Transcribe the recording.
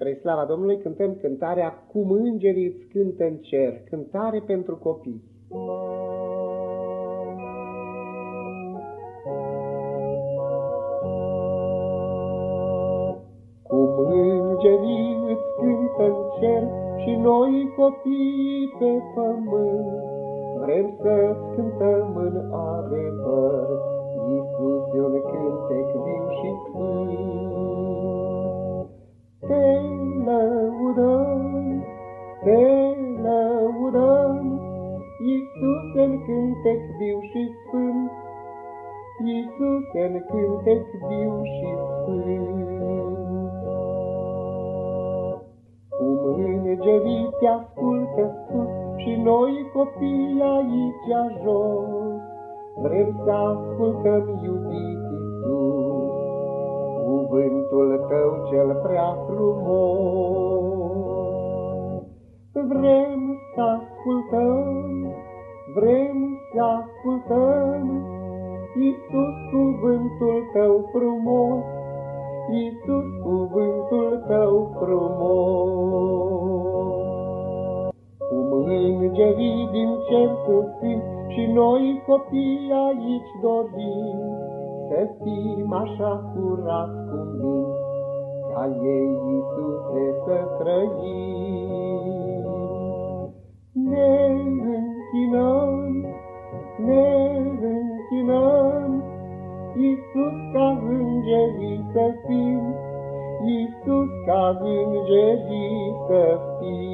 Spre slava Domnului cântăm cântarea Cum îngerii îți cântă în cer, cântare pentru copii. Cum îngerii îți cântă în cer și noi copii pe pământ, vrem să cântăm în adevăr, Iisus e un cântec viu și sfânt. Te Iisus în cântec viu și sfânt, Iisus în cântec viu și sfânt. Cum îngerii te ascultă sus și noi copii aici jos, vrem să ascultăm iubit Iisus, cuvântul tău cel prea frumos. Vrem să ascultăm, vrem să ascultăm, Iisus cuvântul tău frumos, Iisus cuvântul tău frumos. Cum îngerii din cer sunt și noi copii aici dorim, Să fim așa curat cu mine, ca ei, Iisuse, să trăim. Iisus ca îngerii să fim, Iisus ca îngerii să fim.